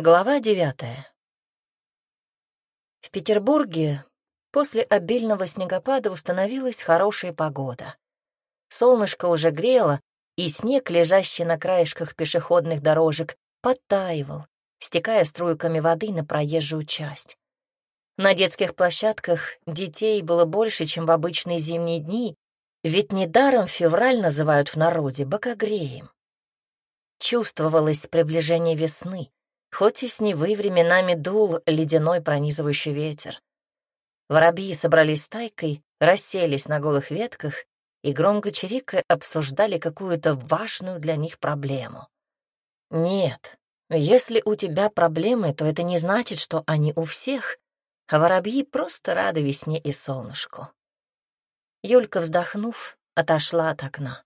Глава девятая. В Петербурге после обильного снегопада установилась хорошая погода. Солнышко уже грело, и снег, лежащий на краешках пешеходных дорожек, подтаивал, стекая струйками воды на проезжую часть. На детских площадках детей было больше, чем в обычные зимние дни, ведь недаром февраль называют в народе бокогреем. Чувствовалось приближение весны, хоть и с Невы временами дул ледяной пронизывающий ветер. Воробьи собрались стайкой, расселись на голых ветках и громко чирикая обсуждали какую-то важную для них проблему. Нет, если у тебя проблемы, то это не значит, что они у всех, а воробьи просто рады весне и солнышку. Юлька, вздохнув, отошла от окна.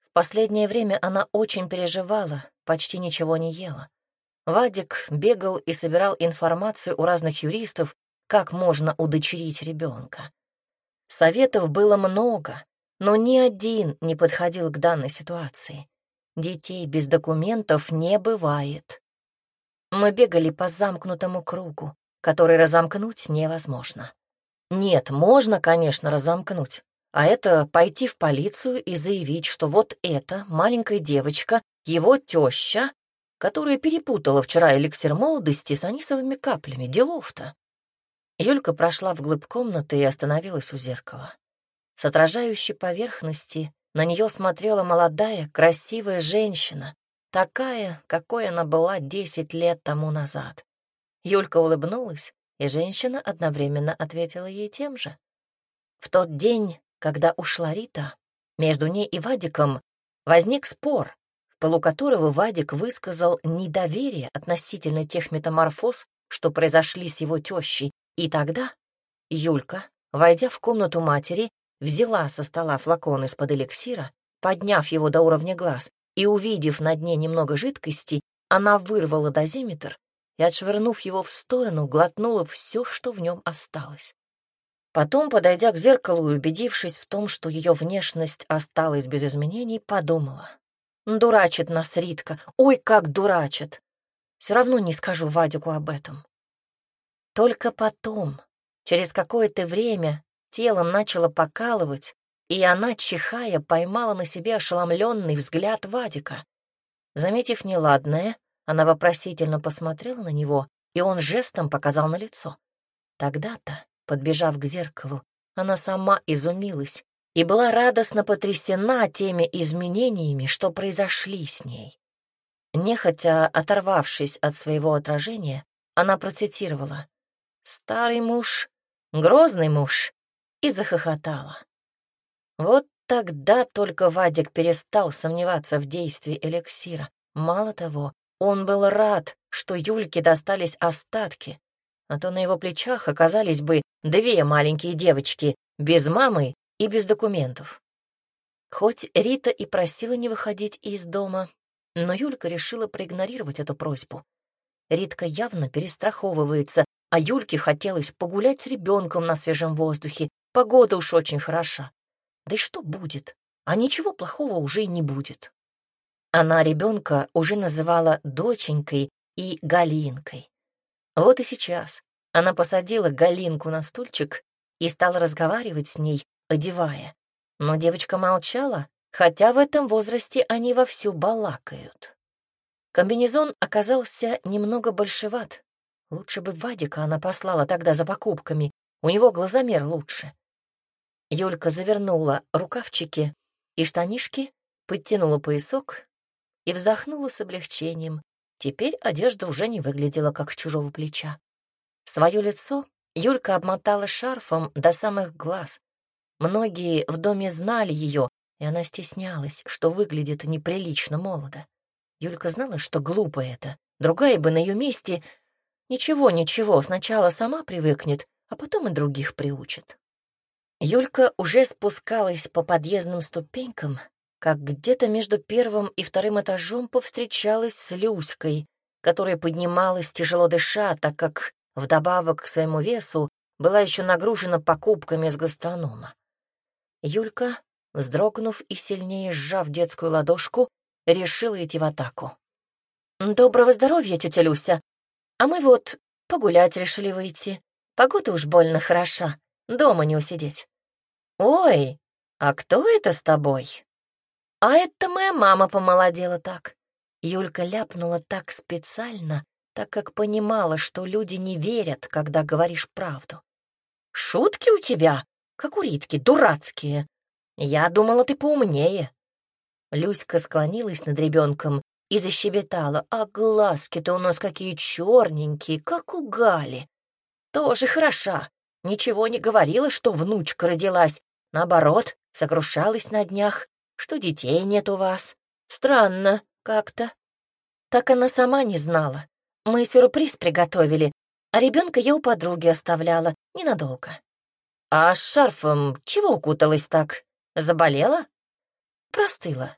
В последнее время она очень переживала, почти ничего не ела. Вадик бегал и собирал информацию у разных юристов, как можно удочерить ребенка. Советов было много, но ни один не подходил к данной ситуации. Детей без документов не бывает. Мы бегали по замкнутому кругу, который разомкнуть невозможно. Нет, можно, конечно, разомкнуть, а это пойти в полицию и заявить, что вот эта маленькая девочка, его теща, которая перепутала вчера эликсир молодости с анисовыми каплями. Делов-то. Юлька прошла вглубь комнаты и остановилась у зеркала. С отражающей поверхности на нее смотрела молодая, красивая женщина, такая, какой она была десять лет тому назад. Юлька улыбнулась, и женщина одновременно ответила ей тем же. В тот день, когда ушла Рита, между ней и Вадиком возник спор, полу которого Вадик высказал недоверие относительно тех метаморфоз, что произошли с его тещей, и тогда Юлька, войдя в комнату матери, взяла со стола флакон из-под эликсира, подняв его до уровня глаз и увидев на дне немного жидкости, она вырвала дозиметр и, отшвырнув его в сторону, глотнула все, что в нем осталось. Потом, подойдя к зеркалу и убедившись в том, что ее внешность осталась без изменений, подумала. Дурачит нас Ритка. Ой, как дурачит. Все равно не скажу Вадику об этом. Только потом, через какое-то время, телом начало покалывать, и она, чихая, поймала на себе ошеломленный взгляд Вадика. Заметив неладное, она вопросительно посмотрела на него, и он жестом показал на лицо. Тогда-то, подбежав к зеркалу, она сама изумилась, и была радостно потрясена теми изменениями, что произошли с ней. Нехотя оторвавшись от своего отражения, она процитировала «Старый муж, грозный муж» и захохотала. Вот тогда только Вадик перестал сомневаться в действии эликсира. Мало того, он был рад, что Юльке достались остатки, а то на его плечах оказались бы две маленькие девочки без мамы и без документов. Хоть Рита и просила не выходить из дома, но Юлька решила проигнорировать эту просьбу. Ритка явно перестраховывается, а Юльке хотелось погулять с ребенком на свежем воздухе. Погода уж очень хороша. Да и что будет? А ничего плохого уже и не будет. Она ребенка уже называла доченькой и Галинкой. Вот и сейчас она посадила Галинку на стульчик и стала разговаривать с ней, одевая. Но девочка молчала, хотя в этом возрасте они вовсю балакают. Комбинезон оказался немного большеват. Лучше бы Вадика она послала тогда за покупками, у него глазомер лучше. Юлька завернула рукавчики и штанишки, подтянула поясок и вздохнула с облегчением. Теперь одежда уже не выглядела как чужого плеча. Свое лицо Юлька обмотала шарфом до самых глаз, Многие в доме знали ее, и она стеснялась, что выглядит неприлично молодо. Юлька знала, что глупо это. Другая бы на ее месте... Ничего, ничего, сначала сама привыкнет, а потом и других приучит. Юлька уже спускалась по подъездным ступенькам, как где-то между первым и вторым этажом повстречалась с Люськой, которая поднималась тяжело дыша, так как вдобавок к своему весу была еще нагружена покупками с гастронома. Юлька, вздрогнув и сильнее сжав детскую ладошку, решила идти в атаку. «Доброго здоровья, тетя Люся. А мы вот погулять решили выйти. Погода уж больно хороша, дома не усидеть». «Ой, а кто это с тобой?» «А это моя мама помолодела так». Юлька ляпнула так специально, так как понимала, что люди не верят, когда говоришь правду. «Шутки у тебя, как у Ритки, дурацкие. Я думала, ты поумнее». Люська склонилась над ребенком и защебетала, а глазки-то у нас какие черненькие, как у Гали. Тоже хороша. Ничего не говорила, что внучка родилась. Наоборот, сокрушалась на днях, что детей нет у вас. Странно как-то. Так она сама не знала. Мы сюрприз приготовили, а ребенка я у подруги оставляла ненадолго. А с шарфом чего укуталась так? Заболела? Простыла.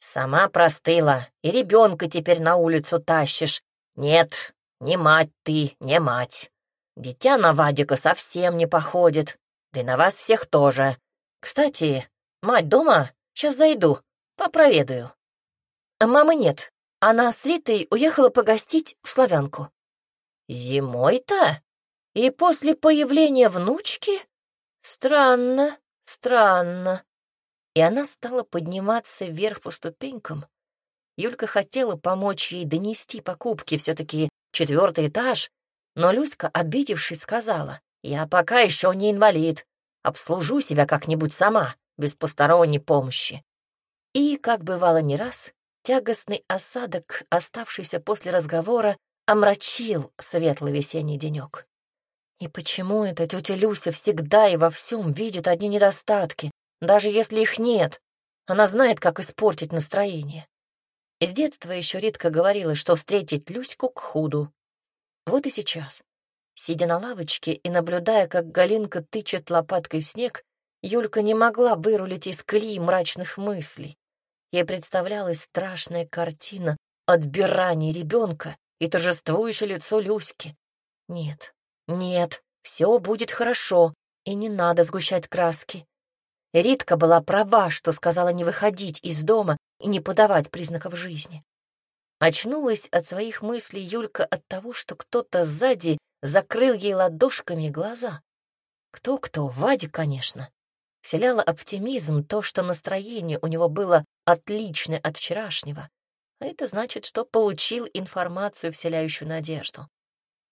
Сама простыла, и ребенка теперь на улицу тащишь. Нет, не мать ты, не мать. Дитя на Вадика совсем не походит, да и на вас всех тоже. Кстати, мать дома? Сейчас зайду, попроведаю. Мамы нет. Она с Ритой уехала погостить в Славянку. Зимой-то? И после появления внучки? Странно, странно и она стала подниматься вверх по ступенькам. Юлька хотела помочь ей донести покупки, все-таки четвертый этаж, но Люська, обидевшись, сказала, «Я пока еще не инвалид, обслужу себя как-нибудь сама, без посторонней помощи». И, как бывало не раз, тягостный осадок, оставшийся после разговора, омрачил светлый весенний денек. И почему эта тетя Люся всегда и во всем видит одни недостатки? Даже если их нет, она знает, как испортить настроение. С детства еще редко говорила, что встретить Люську к худу. Вот и сейчас. Сидя на лавочке и наблюдая, как Галинка тычет лопаткой в снег, Юлька не могла вырулить из колеи мрачных мыслей. Ей представлялась страшная картина отбирания ребенка и торжествующее лицо Люськи. Нет, нет, все будет хорошо, и не надо сгущать краски. Ритка была права, что сказала не выходить из дома и не подавать признаков жизни. Очнулась от своих мыслей Юлька от того, что кто-то сзади закрыл ей ладошками глаза. Кто-кто, Вадик, конечно. Вселяло оптимизм то, что настроение у него было отличное от вчерашнего. А это значит, что получил информацию, вселяющую надежду.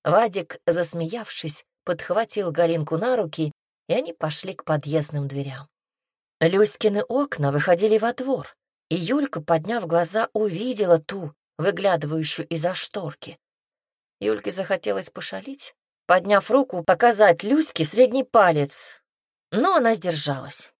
Вадик, засмеявшись, подхватил Галинку на руки, и они пошли к подъездным дверям. Люськины окна выходили во двор, и Юлька, подняв глаза, увидела ту, выглядывающую из-за шторки. Юльке захотелось пошалить, подняв руку, показать Люське средний палец, но она сдержалась.